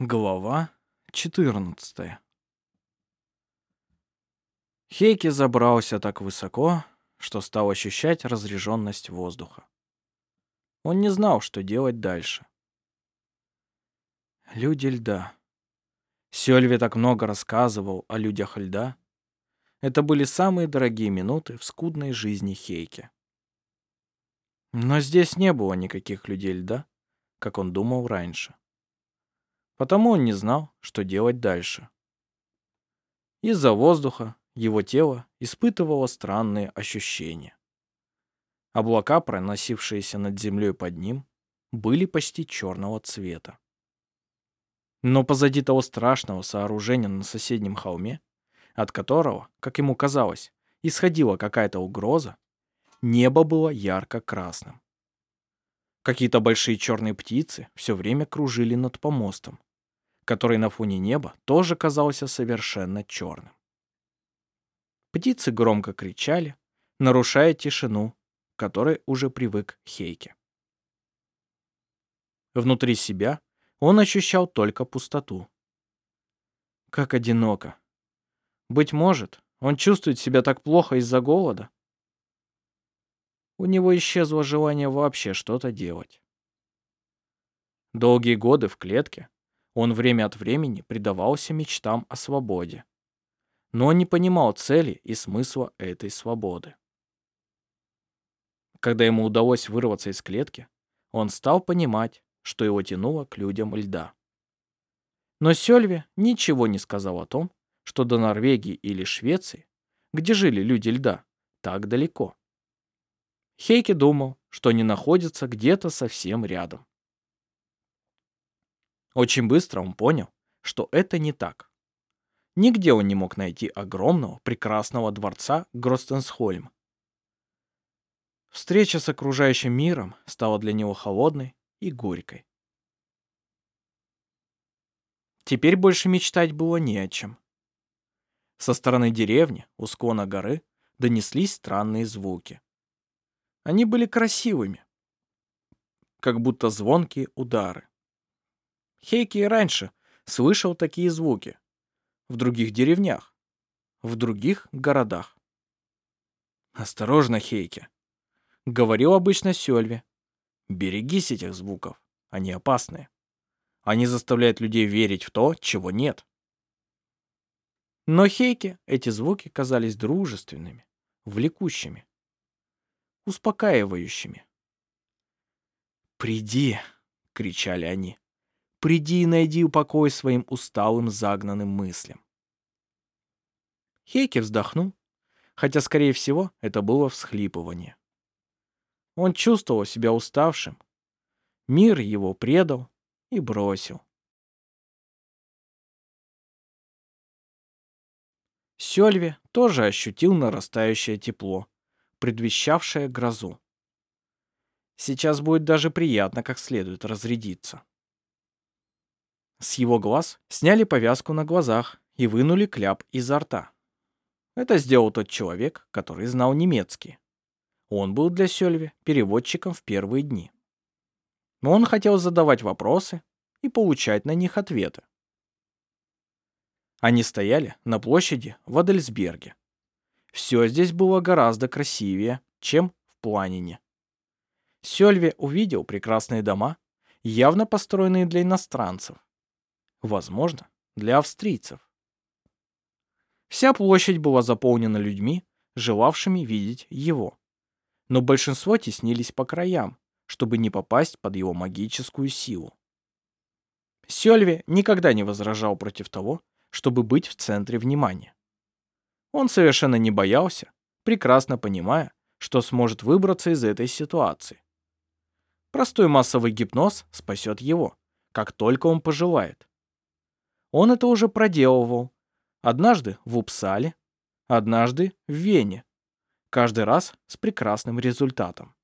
Глава 14 Хейки забрался так высоко, что стал ощущать разреженность воздуха. Он не знал, что делать дальше. Люди льда. Сёльви так много рассказывал о людях льда. Это были самые дорогие минуты в скудной жизни Хейки. Но здесь не было никаких людей льда, как он думал раньше. Потому он не знал, что делать дальше. Из-за воздуха его тело испытывало странные ощущения. Облака, проносившиеся над землей под ним, были почти черного цвета. Но позади того страшного сооружения на соседнем холме, от которого, как ему казалось, исходила какая-то угроза, небо было ярко-красным. Какие-то большие черные птицы все время кружили над помостом, который на фоне неба тоже казался совершенно черным. Птицы громко кричали, нарушая тишину, которой уже привык Хейке. Внутри себя он ощущал только пустоту. Как одиноко. Быть может, он чувствует себя так плохо из-за голода. У него исчезло желание вообще что-то делать. Долгие годы в клетке он время от времени предавался мечтам о свободе. Но он не понимал цели и смысла этой свободы. Когда ему удалось вырваться из клетки, он стал понимать, что его тянуло к людям льда. Но Сёльве ничего не сказал о том, что до Норвегии или Швеции, где жили люди льда, так далеко. Хейке думал, что они находятся где-то совсем рядом. Очень быстро он понял, что это не так. Нигде он не мог найти огромного, прекрасного дворца Гростенсхольм. Встреча с окружающим миром стала для него холодной и горькой. Теперь больше мечтать было не о чем. Со стороны деревни, у склона горы, донеслись странные звуки. Они были красивыми, как будто звонкие удары. Хейки и раньше слышал такие звуки. В других деревнях. В других городах. «Осторожно, Хейки», — говорил обычно Сёльве. «Берегись этих звуков. Они опасные. Они заставляют людей верить в то, чего нет». Но Хейке эти звуки казались дружественными, влекущими, успокаивающими. «Приди!» — кричали они. Приди и найди упокой своим усталым загнанным мыслям. Хейке вздохнул, хотя, скорее всего, это было всхлипывание. Он чувствовал себя уставшим. Мир его предал и бросил. Сёльве тоже ощутил нарастающее тепло, предвещавшее грозу. Сейчас будет даже приятно как следует разрядиться. С его глаз сняли повязку на глазах и вынули кляп изо рта. Это сделал тот человек, который знал немецкий. Он был для Сёльве переводчиком в первые дни. Он хотел задавать вопросы и получать на них ответы. Они стояли на площади в Адельсберге. Все здесь было гораздо красивее, чем в Планине. Сёльве увидел прекрасные дома, явно построенные для иностранцев. Возможно, для австрийцев. Вся площадь была заполнена людьми, желавшими видеть его. Но большинство теснились по краям, чтобы не попасть под его магическую силу. Сёльве никогда не возражал против того, чтобы быть в центре внимания. Он совершенно не боялся, прекрасно понимая, что сможет выбраться из этой ситуации. Простой массовый гипноз спасет его, как только он пожелает. Он это уже проделывал. Однажды в Упсале, однажды в Вене. Каждый раз с прекрасным результатом.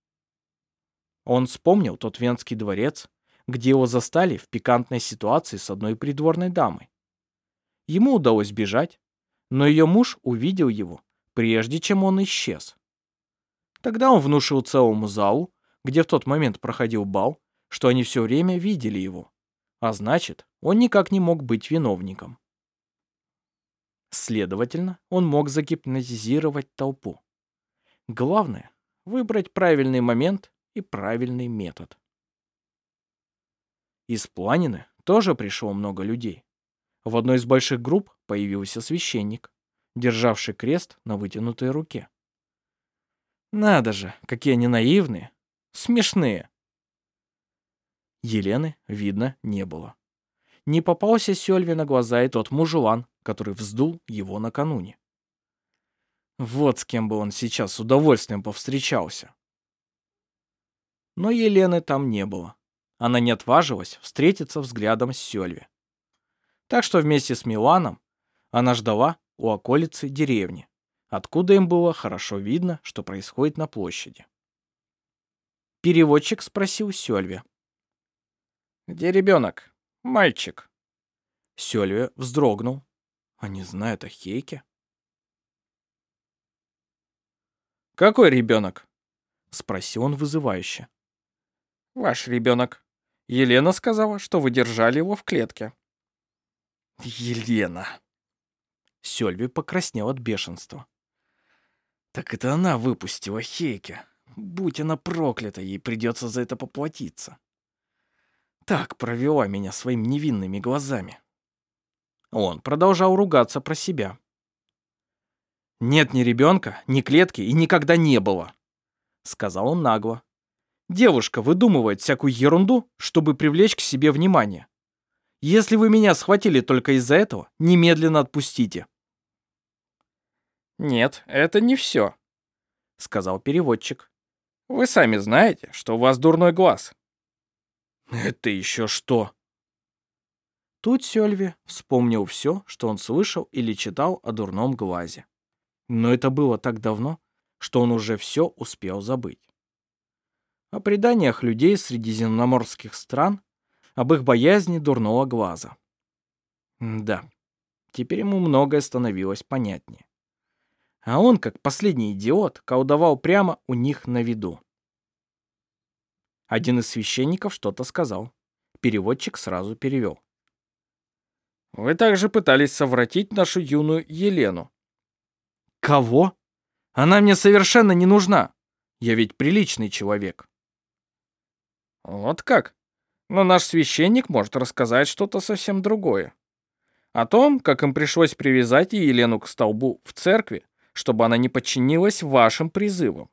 Он вспомнил тот венский дворец, где его застали в пикантной ситуации с одной придворной дамой. Ему удалось бежать, но ее муж увидел его, прежде чем он исчез. Тогда он внушил целому залу, где в тот момент проходил бал, что они все время видели его, а значит, он никак не мог быть виновником. Следовательно, он мог загипнотизировать толпу. Главное — выбрать правильный момент и правильный метод. Из Планины тоже пришло много людей. В одной из больших групп появился священник, державший крест на вытянутой руке. Надо же, какие они наивные, смешные. Елены, видно, не было. Не попался Сёльве на глаза и тот мужелан, который вздул его накануне. Вот с кем бы он сейчас с удовольствием повстречался. Но Елены там не было. Она не отважилась встретиться взглядом с Сёльве. Так что вместе с Миланом она ждала у околицы деревни, откуда им было хорошо видно, что происходит на площади. Переводчик спросил Сёльве. «Где ребенок? Мальчик?» Сёльве вздрогнул. Они знают о Хейке? «Какой ребенок?» — спросил он вызывающе. «Ваш ребенок. Елена сказала, что вы держали его в клетке». «Елена!» Сёльви покраснел от бешенства. «Так это она выпустила Хейке. Будь она проклята, ей придется за это поплатиться. Так провела меня своими невинными глазами». Он продолжал ругаться про себя. «Нет ни ребенка, ни клетки и никогда не было», — сказал он нагло. «Девушка выдумывает всякую ерунду, чтобы привлечь к себе внимание. Если вы меня схватили только из-за этого, немедленно отпустите». «Нет, это не все», — сказал переводчик. «Вы сами знаете, что у вас дурной глаз». «Это еще что?» Тут Сёльви вспомнил все, что он слышал или читал о дурном глазе. Но это было так давно, что он уже все успел забыть. О преданиях людей средиземноморских стран, об их боязни дурного глаза. Да, теперь ему многое становилось понятнее. А он, как последний идиот, колдовал прямо у них на виду. Один из священников что-то сказал. Переводчик сразу перевел. «Вы также пытались совратить нашу юную Елену. Кого? Она мне совершенно не нужна. Я ведь приличный человек. Вот как? Но наш священник может рассказать что-то совсем другое. О том, как им пришлось привязать Елену к столбу в церкви, чтобы она не подчинилась вашим призывам.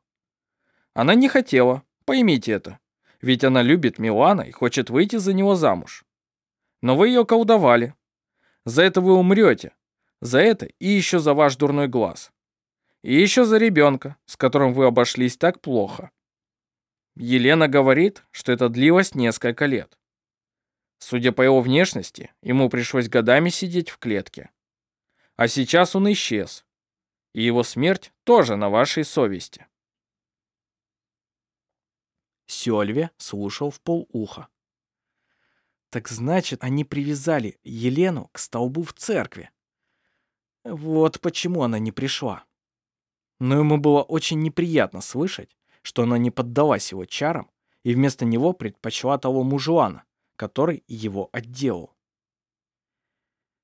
Она не хотела, поймите это, ведь она любит Милана и хочет выйти за него замуж. Но вы ее колдовали. За это вы умрете. За это и еще за ваш дурной глаз. И еще за ребенка, с которым вы обошлись так плохо. Елена говорит, что это длилось несколько лет. Судя по его внешности, ему пришлось годами сидеть в клетке. А сейчас он исчез. И его смерть тоже на вашей совести. Сёльве слушал в полуха. Так значит, они привязали Елену к столбу в церкви. Вот почему она не пришла но ему было очень неприятно слышать, что она не поддалась его чарам и вместо него предпочла того мужлана, который его отделал.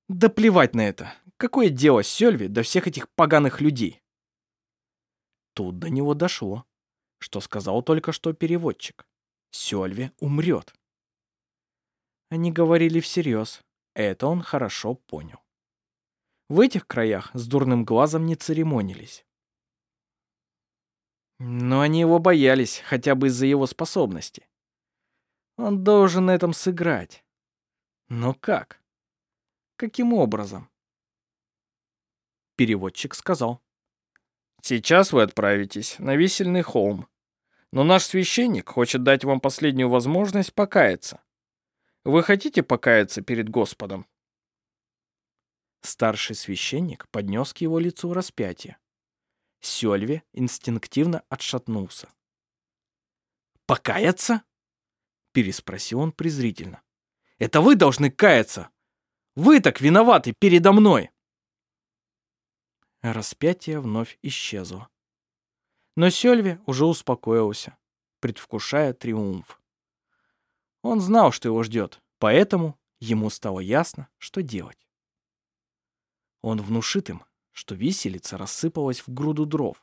Да плевать на это. Какое дело Сёльви до всех этих поганых людей? Тут до него дошло, что сказал только что переводчик. Сёльви умрет. Они говорили всерьез. Это он хорошо понял. В этих краях с дурным глазом не церемонились. Но они его боялись, хотя бы из-за его способности. Он должен на этом сыграть. Но как? Каким образом? Переводчик сказал. Сейчас вы отправитесь на висельный холм. Но наш священник хочет дать вам последнюю возможность покаяться. Вы хотите покаяться перед Господом? Старший священник поднес к его лицу распятие. Сёльве инстинктивно отшатнулся. «Покаяться?» — переспросил он презрительно. «Это вы должны каяться! Вы так виноваты передо мной!» Распятие вновь исчезло. Но Сёльве уже успокоился, предвкушая триумф. Он знал, что его ждет, поэтому ему стало ясно, что делать. Он внушит им, что виселица рассыпалась в груду дров,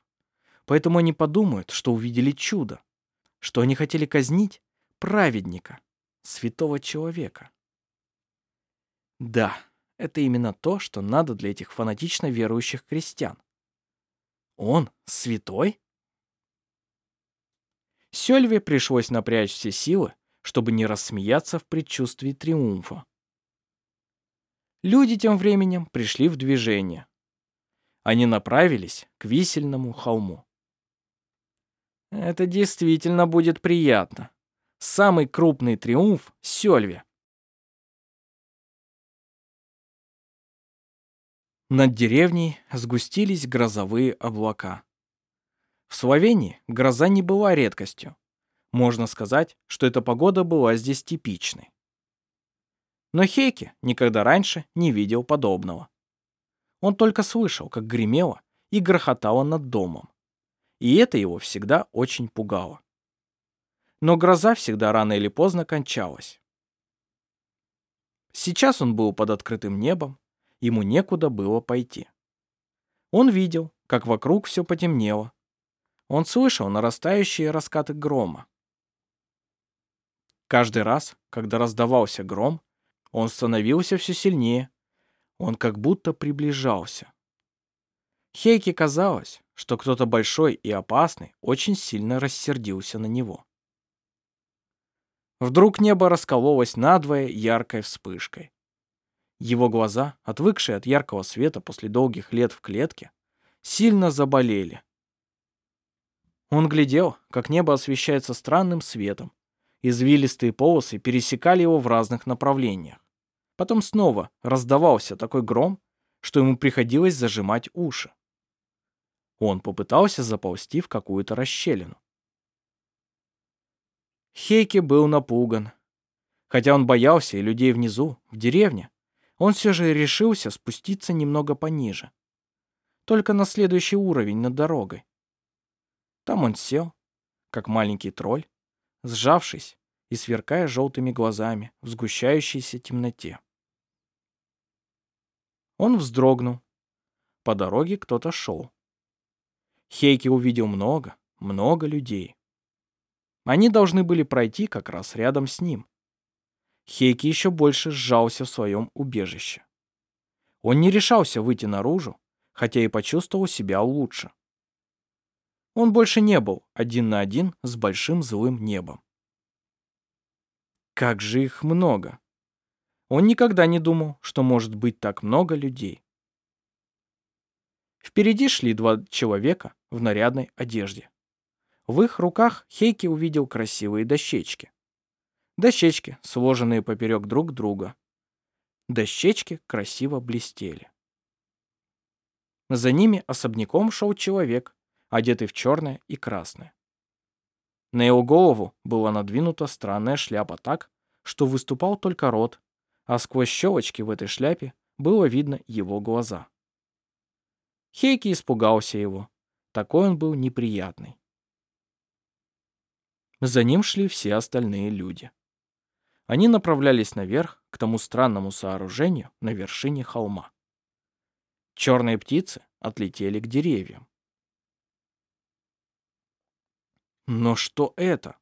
поэтому они подумают, что увидели чудо, что они хотели казнить праведника, святого человека. Да, это именно то, что надо для этих фанатично верующих крестьян. Он святой? Сёльве пришлось напрячь все силы, чтобы не рассмеяться в предчувствии триумфа. Люди тем временем пришли в движение. Они направились к висельному холму. Это действительно будет приятно. Самый крупный триумф Сёльве. Над деревней сгустились грозовые облака. В Словении гроза не была редкостью. Можно сказать, что эта погода была здесь типичной. Но Хейке никогда раньше не видел подобного. Он только слышал, как гремело и грохотало над домом. И это его всегда очень пугало. Но гроза всегда рано или поздно кончалась. Сейчас он был под открытым небом, ему некуда было пойти. Он видел, как вокруг все потемнело. Он слышал нарастающие раскаты грома. Каждый раз, когда раздавался гром, он становился все сильнее. Он как будто приближался. Хейке казалось, что кто-то большой и опасный очень сильно рассердился на него. Вдруг небо раскололось надвое яркой вспышкой. Его глаза, отвыкшие от яркого света после долгих лет в клетке, сильно заболели. Он глядел, как небо освещается странным светом. Извилистые полосы пересекали его в разных направлениях. Потом снова раздавался такой гром, что ему приходилось зажимать уши. Он попытался заползти в какую-то расщелину. Хейки был напуган. Хотя он боялся и людей внизу, в деревне, он все же решился спуститься немного пониже. Только на следующий уровень над дорогой. Там он сел, как маленький тролль, сжавшись и сверкая желтыми глазами в сгущающейся темноте. Он вздрогнул. По дороге кто-то шел. Хейки увидел много, много людей. Они должны были пройти как раз рядом с ним. Хейки еще больше сжался в своем убежище. Он не решался выйти наружу, хотя и почувствовал себя лучше. Он больше не был один на один с большим злым небом. Как же их много! Он никогда не думал, что может быть так много людей. Впереди шли два человека в нарядной одежде. В их руках Хейки увидел красивые дощечки. Дощечки, сложенные поперек друг друга. Дощечки красиво блестели. За ними особняком шел человек, одетый в черное и красное. На его голову была надвинута странная шляпа так, что выступал только рот, а сквозь щелочки в этой шляпе было видно его глаза. Хейки испугался его. Такой он был неприятный. За ним шли все остальные люди. Они направлялись наверх, к тому странному сооружению на вершине холма. Черные птицы отлетели к деревьям. Но что это?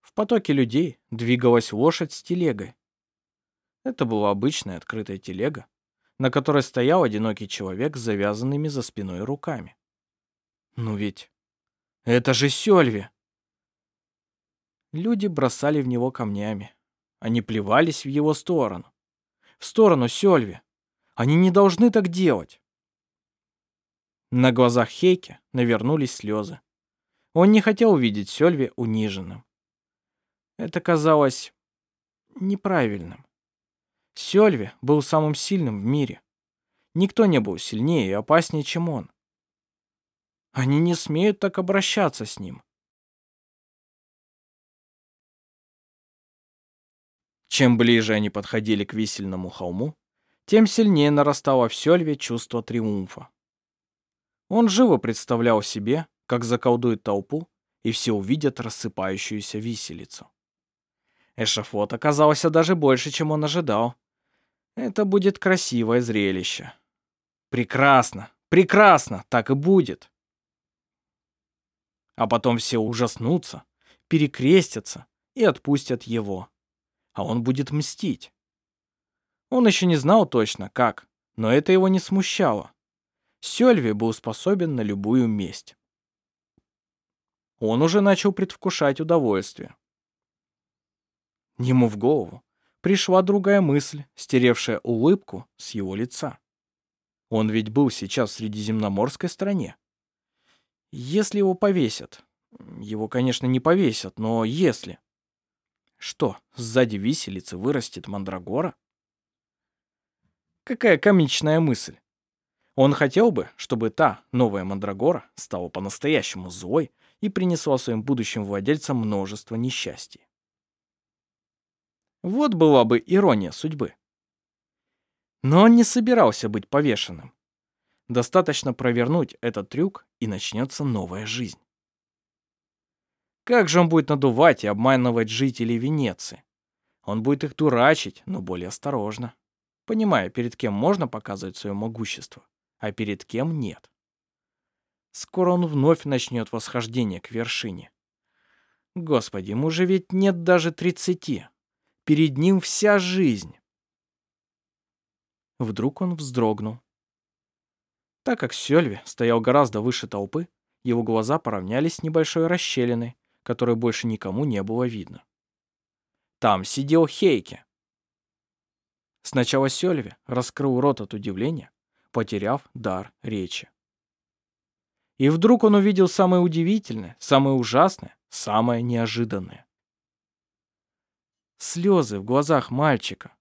В потоке людей двигалась лошадь с телегой. Это была обычная открытая телега, на которой стоял одинокий человек с завязанными за спиной руками. Ну ведь это же Сёльви! Люди бросали в него камнями. Они плевались в его сторону. В сторону Сёльви. Они не должны так делать. На глазах Хейки навернулись слезы. Он не хотел увидеть Сёльви униженным. Это казалось неправильным. Сёльви был самым сильным в мире. Никто не был сильнее и опаснее, чем он. Они не смеют так обращаться с ним. Чем ближе они подходили к висельному холму, тем сильнее нарастало в Сёльве чувство триумфа. Он живо представлял себе, как заколдует толпу, и все увидят рассыпающуюся виселицу. Эшафот оказался даже больше, чем он ожидал. Это будет красивое зрелище. Прекрасно, прекрасно, так и будет. А потом все ужаснутся, перекрестятся и отпустят его. А он будет мстить. Он еще не знал точно, как, но это его не смущало. Сёльви был способен на любую месть. Он уже начал предвкушать удовольствие. Ему в голову пришла другая мысль, стеревшая улыбку с его лица. Он ведь был сейчас в Средиземноморской стране. Если его повесят... Его, конечно, не повесят, но если... Что, сзади виселицы вырастет мандрагора? Какая комичная мысль. Он хотел бы, чтобы та, новая мандрагора, стала по-настоящему злой и принесла своим будущим владельцам множество несчастий. Вот была бы ирония судьбы. Но он не собирался быть повешенным. Достаточно провернуть этот трюк, и начнется новая жизнь. Как же он будет надувать и обманывать жителей Венеции? Он будет их дурачить, но более осторожно, понимая, перед кем можно показывать свое могущество, а перед кем нет. Скоро он вновь начнет восхождение к вершине. Господи, ему же ведь нет даже тридцати. Перед ним вся жизнь. Вдруг он вздрогнул. Так как Сёльви стоял гораздо выше толпы, его глаза поравнялись с небольшой расщелиной, которой больше никому не было видно. Там сидел Хейке. Сначала Сёльви раскрыл рот от удивления, потеряв дар речи. И вдруг он увидел самое удивительное, самое ужасное, самое неожиданное. Слезы в глазах мальчика.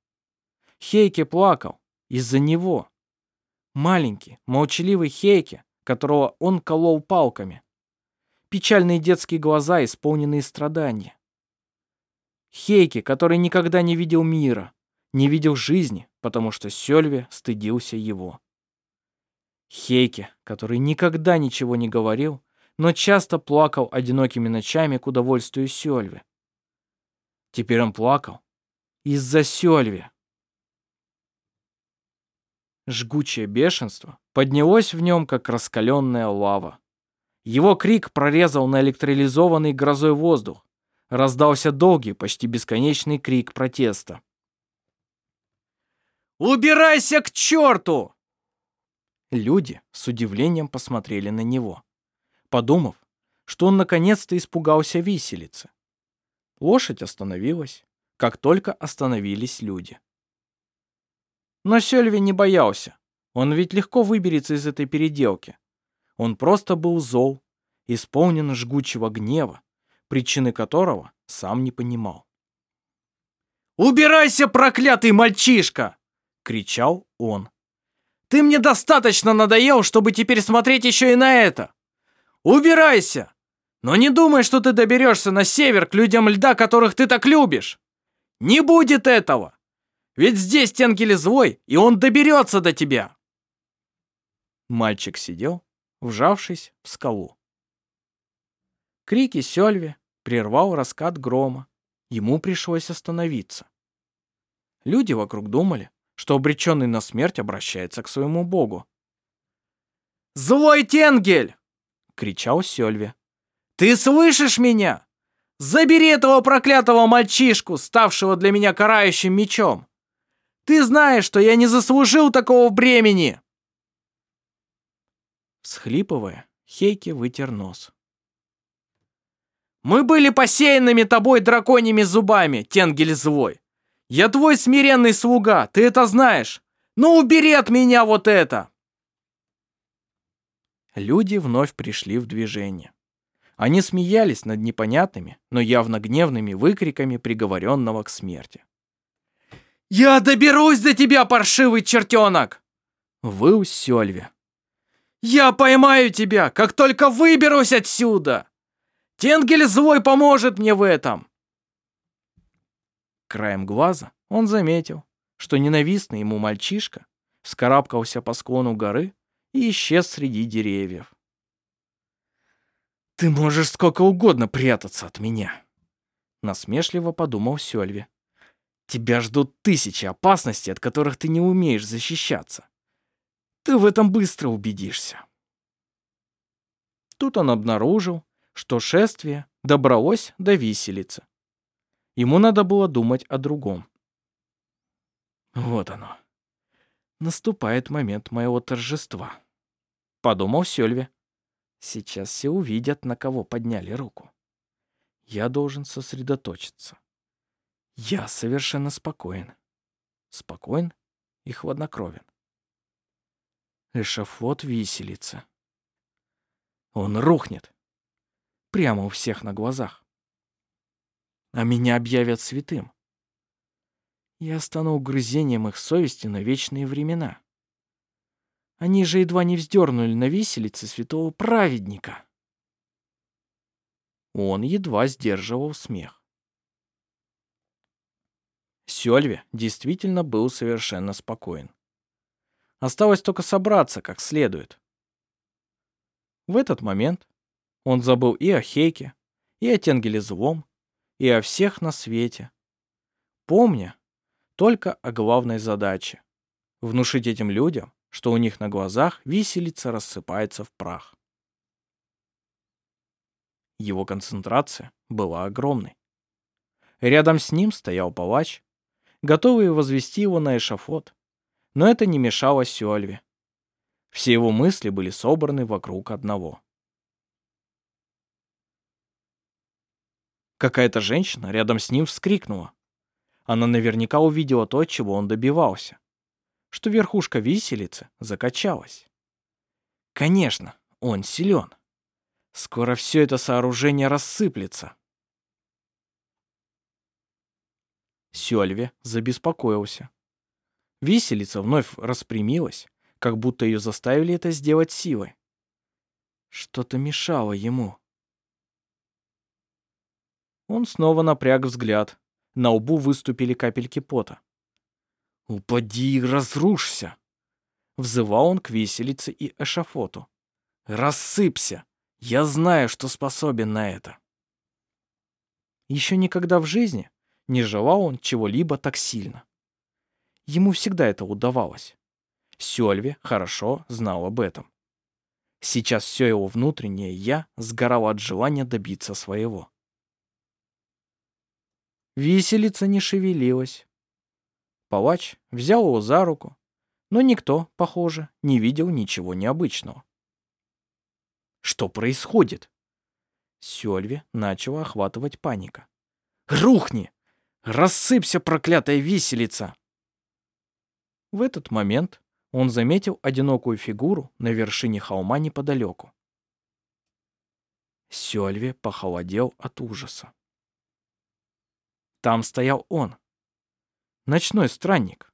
Хейке плакал, из-за него. Маленький, молчаливый Хейке, которого он колол палками. Печальные детские глаза, исполненные страдания. Хейке, который никогда не видел мира, не видел жизни, потому что Сёльве стыдился его. Хейке, который никогда ничего не говорил, но часто плакал одинокими ночами к удовольствию Сёльве. Теперь он плакал из-за Сёльве. Жгучее бешенство поднялось в нем, как раскаленная лава. Его крик прорезал наэлектролизованный грозой воздух. Раздался долгий, почти бесконечный крик протеста. «Убирайся к черту!» Люди с удивлением посмотрели на него, подумав, что он наконец-то испугался виселицы. Лошадь остановилась, как только остановились люди. Но Сёльви не боялся. Он ведь легко выберется из этой переделки. Он просто был зол, исполнен жгучего гнева, причины которого сам не понимал. «Убирайся, проклятый мальчишка!» — кричал он. «Ты мне достаточно надоел, чтобы теперь смотреть еще и на это! Убирайся! Но не думай, что ты доберешься на север к людям льда, которых ты так любишь! Не будет этого! Ведь здесь Тенгель злой, и он доберется до тебя!» Мальчик сидел, вжавшись в скалу. Крики Сёльви прервал раскат грома. Ему пришлось остановиться. Люди вокруг думали, что обреченный на смерть обращается к своему богу. «Злой Тенгель!» — кричал Сёльви. «Ты слышишь меня? Забери этого проклятого мальчишку, ставшего для меня карающим мечом! Ты знаешь, что я не заслужил такого бремени!» Схлипывая, Хейки вытер нос. «Мы были посеянными тобой драконьими зубами, Тенгель злой. Я твой смиренный слуга, ты это знаешь. Ну убери от меня вот это!» Люди вновь пришли в движение. Они смеялись над непонятными, но явно гневными выкриками приговоренного к смерти. «Я доберусь до тебя, паршивый чертенок!» Выл Сёльве. «Я поймаю тебя, как только выберусь отсюда! Тенгель злой поможет мне в этом!» Краем глаза он заметил, что ненавистный ему мальчишка вскарабкался по склону горы и исчез среди деревьев. «Ты можешь сколько угодно прятаться от меня, насмешливо подумал Сёльви. Тебя ждут тысячи опасностей, от которых ты не умеешь защищаться. Ты в этом быстро убедишься. Тут он обнаружил, что шествие добралось до виселицы. Ему надо было думать о другом. Вот оно. Наступает момент моего торжества. Подумал Сёльве. Сейчас все увидят, на кого подняли руку. Я должен сосредоточиться. Я совершенно спокоен. Спокоен и хладнокровен. Эшафот виселица. Он рухнет. Прямо у всех на глазах. А меня объявят святым. Я стану угрызением их совести на вечные времена. Они же едва не вздернули на виселице святого праведника. Он едва сдерживал смех. Сёльве действительно был совершенно спокоен. Осталось только собраться как следует. В этот момент он забыл и о Хейке, и о Тенгеле Злом, и о всех на свете, помня только о главной задаче — внушить этим людям, что у них на глазах виселица рассыпается в прах. Его концентрация была огромной. Рядом с ним стоял палач, готовый возвести его на эшафот, но это не мешало Сюальве. Все его мысли были собраны вокруг одного. Какая-то женщина рядом с ним вскрикнула. Она наверняка увидела то, чего он добивался что верхушка виселицы закачалась. Конечно, он силен. Скоро все это сооружение рассыплется. Сёльве забеспокоился. Виселица вновь распрямилась, как будто ее заставили это сделать силой. Что-то мешало ему. Он снова напряг взгляд. На лбу выступили капельки пота. «Упади и разрушься!» Взывал он к виселице и эшафоту. «Рассыпься! Я знаю, что способен на это!» Еще никогда в жизни не желал он чего-либо так сильно. Ему всегда это удавалось. Сёльве хорошо знал об этом. Сейчас все его внутреннее «я» сгорало от желания добиться своего. Виселица не шевелилась. Палач взял его за руку, но никто, похоже, не видел ничего необычного. Что происходит? Сёльве начала охватывать паника. «Рухни! Рассыпься, проклятая виселица!» В этот момент он заметил одинокую фигуру на вершине холма неподалеку. Сёльве похолодел от ужаса. Там стоял он, Ночной странник.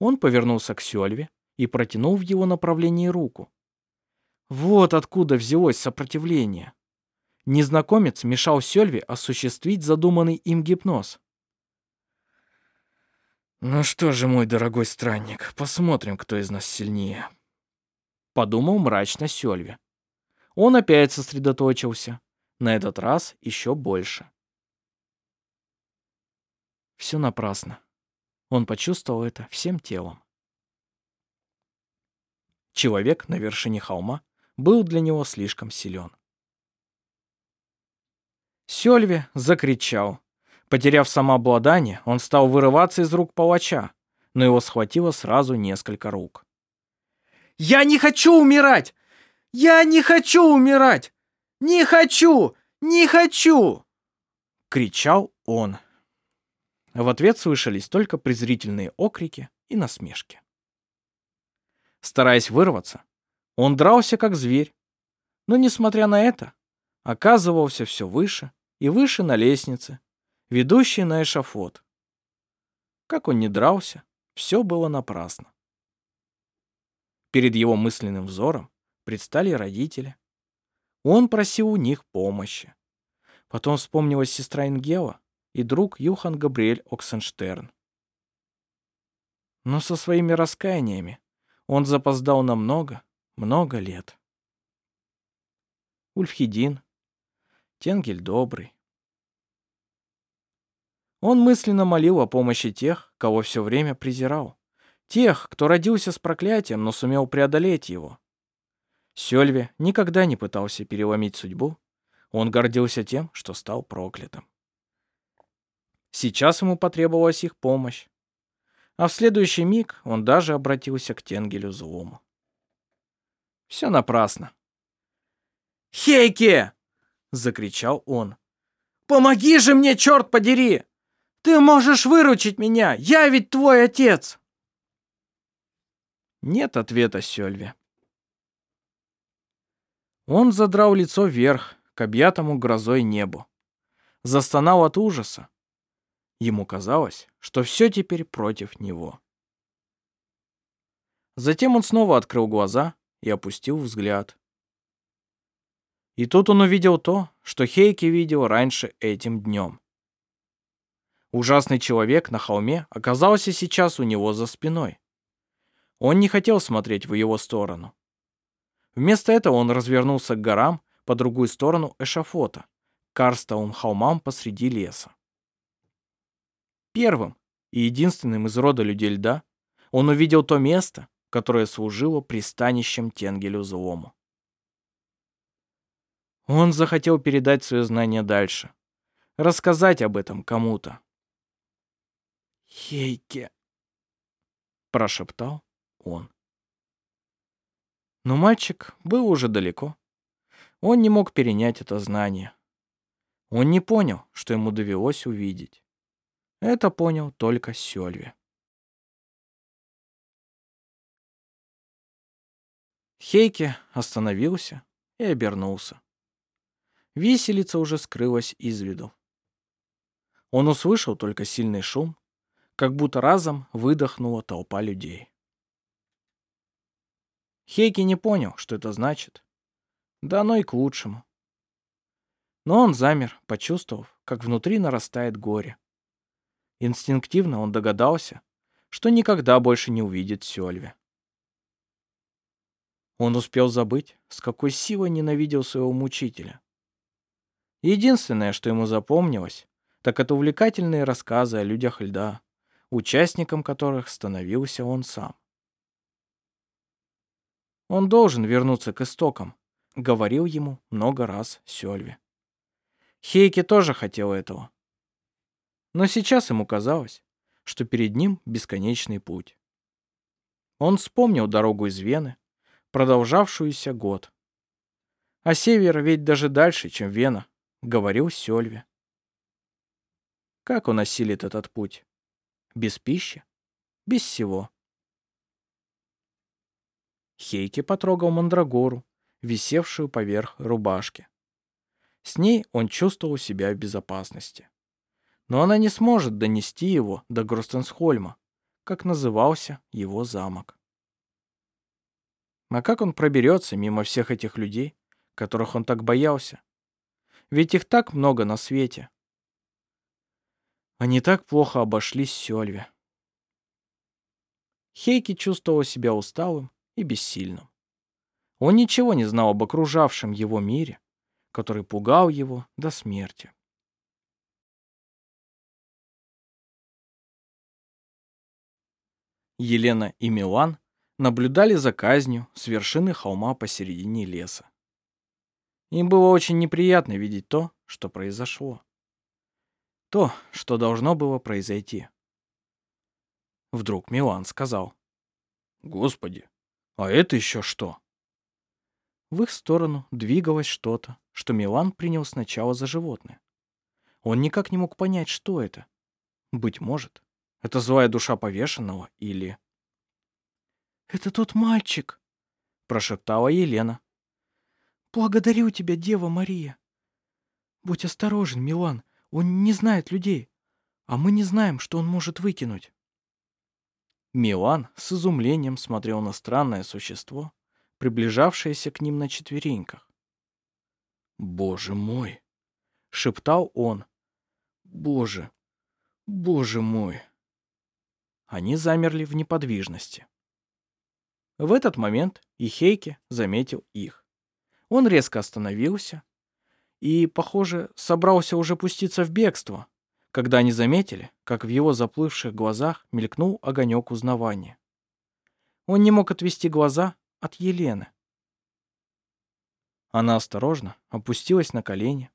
Он повернулся к Сёльве и протянул в его направлении руку. Вот откуда взялось сопротивление. Незнакомец мешал Сёльве осуществить задуманный им гипноз. «Ну что же, мой дорогой странник, посмотрим, кто из нас сильнее», — подумал мрачно Сёльве. Он опять сосредоточился, на этот раз еще больше. Все напрасно. Он почувствовал это всем телом. Человек на вершине холма был для него слишком силен. Сёльве закричал. Потеряв самообладание, он стал вырываться из рук палача, но его схватило сразу несколько рук. «Я не хочу умирать! Я не хочу умирать! Не хочу! Не хочу!» — кричал он. В ответ слышались только презрительные окрики и насмешки. Стараясь вырваться, он дрался как зверь, но, несмотря на это, оказывался все выше и выше на лестнице, ведущей на эшафот. Как он ни дрался, все было напрасно. Перед его мысленным взором предстали родители. Он просил у них помощи. Потом вспомнилась сестра Ингела, и друг Юхан Габриэль Оксенштерн. Но со своими раскаяниями он запоздал на много, много лет. Ульфхедин, Тенгель Добрый. Он мысленно молил о помощи тех, кого все время презирал. Тех, кто родился с проклятием, но сумел преодолеть его. Сёльве никогда не пытался переломить судьбу. Он гордился тем, что стал проклятым. Сейчас ему потребовалась их помощь. А в следующий миг он даже обратился к Тенгелю злому. Все напрасно. «Хейке!» — закричал он. «Помоги же мне, черт подери! Ты можешь выручить меня! Я ведь твой отец!» Нет ответа Сёльве. Он задрал лицо вверх, к объятому грозой небу. Застонал от ужаса. Ему казалось, что все теперь против него. Затем он снова открыл глаза и опустил взгляд. И тут он увидел то, что Хейки видел раньше этим днем. Ужасный человек на холме оказался сейчас у него за спиной. Он не хотел смотреть в его сторону. Вместо этого он развернулся к горам по другую сторону эшафота, карстовым холмам посреди леса. Первым и единственным из рода людей льда он увидел то место, которое служило пристанищем Тенгелю Злому. Он захотел передать свое знание дальше, рассказать об этом кому-то. «Хейке», — прошептал он. Но мальчик был уже далеко. Он не мог перенять это знание. Он не понял, что ему довелось увидеть. Это понял только Сёльве. Хейке остановился и обернулся. Виселица уже скрылась из виду. Он услышал только сильный шум, как будто разом выдохнула толпа людей. Хейки не понял, что это значит. Да оно и к лучшему. Но он замер, почувствовав, как внутри нарастает горе. Инстинктивно он догадался, что никогда больше не увидит Сёльве. Он успел забыть, с какой силой ненавидел своего мучителя. Единственное, что ему запомнилось, так это увлекательные рассказы о людях льда, участником которых становился он сам. Он должен вернуться к истокам, говорил ему много раз Сёльви. Хейки тоже хотел этого. Но сейчас ему казалось, что перед ним бесконечный путь. Он вспомнил дорогу из Вены, продолжавшуюся год. А север ведь даже дальше, чем Вена, говорил Сёльви. Как он осилит этот путь? Без пищи? Без всего. Хейки потрогал мандрагору, висевшую поверх рубашки. С ней он чувствовал себя в безопасности. Но она не сможет донести его до Гростенсхольма, как назывался его замок. А как он проберется мимо всех этих людей, которых он так боялся? Ведь их так много на свете. Они так плохо обошлись Сёльве. Хейки чувствовал себя усталым и бессильным. Он ничего не знал об окружавшем его мире, который пугал его до смерти. Елена и Милан наблюдали за казнью с вершины холма посередине леса. Им было очень неприятно видеть то, что произошло. То, что должно было произойти. Вдруг Милан сказал. «Господи, а это еще что? В их сторону двигалось что-то, что Милан принял сначала за животное. Он никак не мог понять, что это. Быть может, это злая душа повешенного или... «Это тот мальчик», — прошептала Елена. «Благодарю тебя, Дева Мария. Будь осторожен, Милан, он не знает людей, а мы не знаем, что он может выкинуть». Милан с изумлением смотрел на странное существо, приближавшееся к ним на четвереньках. «Боже мой!» — шептал он. «Боже! Боже мой!» Они замерли в неподвижности. В этот момент Ихейке заметил их. Он резко остановился и, похоже, собрался уже пуститься в бегство, когда они заметили, как в его заплывших глазах мелькнул огонек узнавания. Он не мог отвести глаза от Елены. Она осторожно опустилась на колени.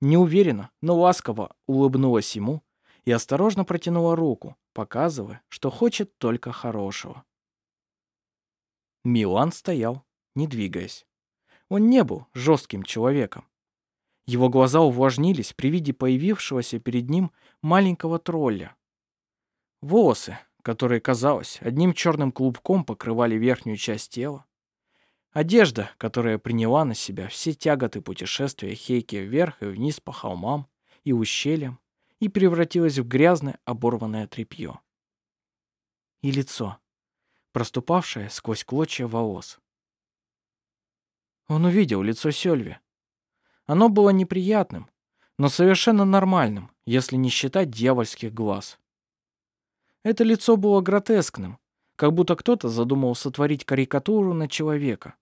Неуверенно, но ласково улыбнулась ему и осторожно протянула руку, показывая, что хочет только хорошего. Милан стоял, не двигаясь. Он не был жестким человеком. Его глаза увлажнились при виде появившегося перед ним маленького тролля. Волосы, которые, казалось, одним черным клубком покрывали верхнюю часть тела. Одежда, которая приняла на себя все тяготы путешествия Хейки вверх и вниз по холмам и ущельям и превратилась в грязное оборванное тряпье. И лицо, проступавшее сквозь клочья волос. Он увидел лицо Сёльви. Оно было неприятным, но совершенно нормальным, если не считать дьявольских глаз. Это лицо было гротескным, как будто кто-то задумал сотворить карикатуру на человека.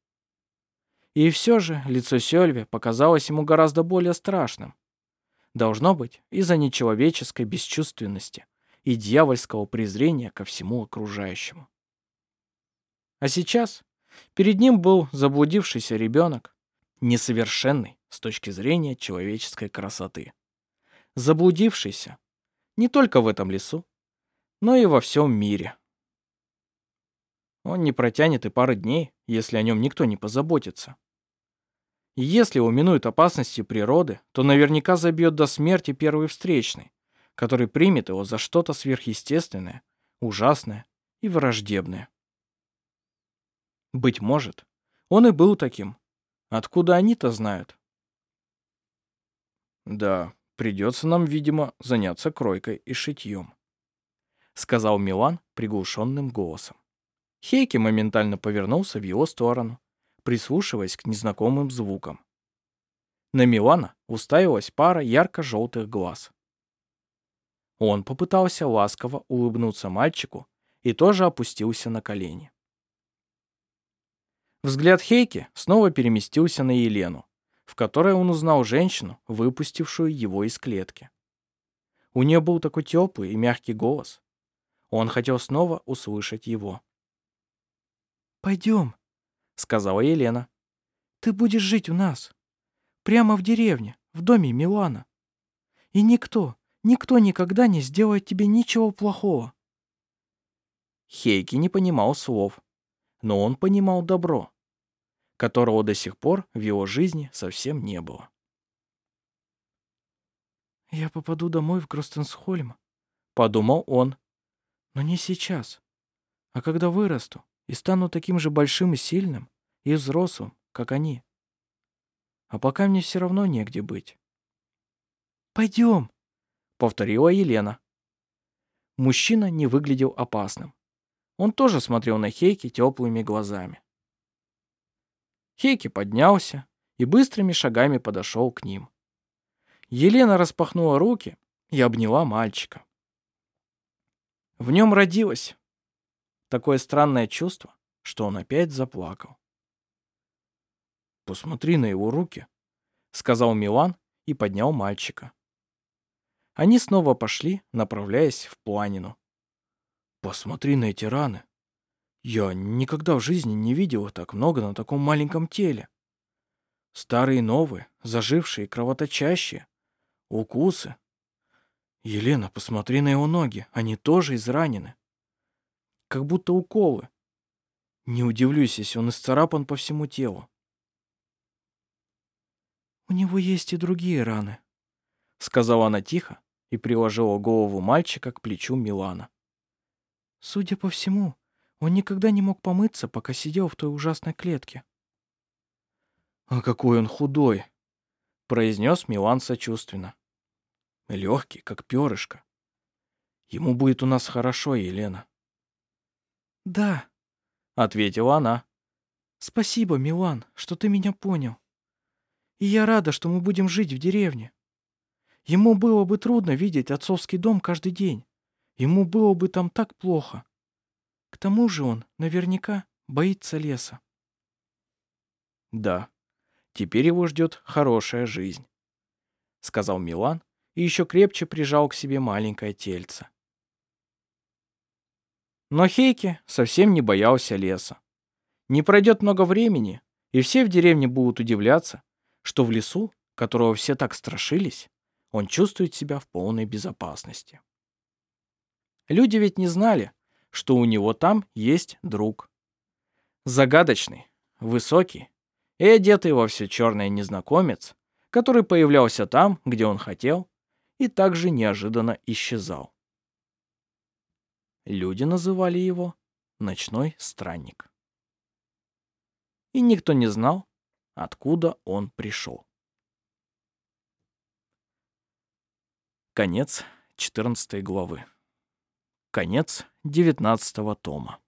И все же лицо Сёльве показалось ему гораздо более страшным. Должно быть, из-за нечеловеческой бесчувственности и дьявольского презрения ко всему окружающему. А сейчас перед ним был заблудившийся ребенок, несовершенный с точки зрения человеческой красоты. Заблудившийся не только в этом лесу, но и во всем мире. Он не протянет и пары дней, если о нем никто не позаботится. И если его минуют опасности природы, то наверняка забьет до смерти первый встречный, который примет его за что-то сверхъестественное, ужасное и враждебное. Быть может, он и был таким. Откуда они-то знают? Да, придется нам, видимо, заняться кройкой и шитьем. — сказал Милан приглушенным голосом. Хейки моментально повернулся в его сторону, прислушиваясь к незнакомым звукам. На Милана уставилась пара ярко-желтых глаз. Он попытался ласково улыбнуться мальчику и тоже опустился на колени. Взгляд Хейки снова переместился на Елену, в которой он узнал женщину, выпустившую его из клетки. У нее был такой теплый и мягкий голос, он хотел снова услышать его. «Пойдем», — сказала Елена. «Ты будешь жить у нас. Прямо в деревне, в доме Милана. И никто, никто никогда не сделает тебе ничего плохого». Хейки не понимал слов, но он понимал добро, которого до сих пор в его жизни совсем не было. «Я попаду домой в Гростенсхольм», — подумал он, но не сейчас, а когда вырасту и стану таким же большим и сильным, и взрослым, как они. А пока мне все равно негде быть. «Пойдем», — повторила Елена. Мужчина не выглядел опасным. Он тоже смотрел на Хейки теплыми глазами. Хейки поднялся и быстрыми шагами подошел к ним. Елена распахнула руки и обняла мальчика. В нем родилось такое странное чувство, что он опять заплакал. «Посмотри на его руки», — сказал Милан и поднял мальчика. Они снова пошли, направляясь в планину. «Посмотри на эти раны. Я никогда в жизни не видел их так много на таком маленьком теле. Старые и новые, зажившие, кровоточащие, укусы, Елена, посмотри на его ноги, они тоже изранены. Как будто уколы. Не удивлюсь, если он исцарапан по всему телу. «У него есть и другие раны», — сказала она тихо и приложила голову мальчика к плечу Милана. «Судя по всему, он никогда не мог помыться, пока сидел в той ужасной клетке». «А какой он худой!» — произнес Милан сочувственно легкий, как перышко. Ему будет у нас хорошо, Елена. Да, ответила она. Спасибо, Милан, что ты меня понял. И я рада, что мы будем жить в деревне. Ему было бы трудно видеть отцовский дом каждый день. Ему было бы там так плохо. К тому же он, наверняка, боится леса. Да, теперь его ждет хорошая жизнь, сказал Милан и еще крепче прижал к себе маленькое тельце. Но Хейке совсем не боялся леса. Не пройдет много времени, и все в деревне будут удивляться, что в лесу, которого все так страшились, он чувствует себя в полной безопасности. Люди ведь не знали, что у него там есть друг. Загадочный, высокий и одетый во все черное незнакомец, который появлялся там, где он хотел, и также неожиданно исчезал. Люди называли его «ночной странник». И никто не знал, откуда он пришел. Конец 14 главы. Конец 19 тома.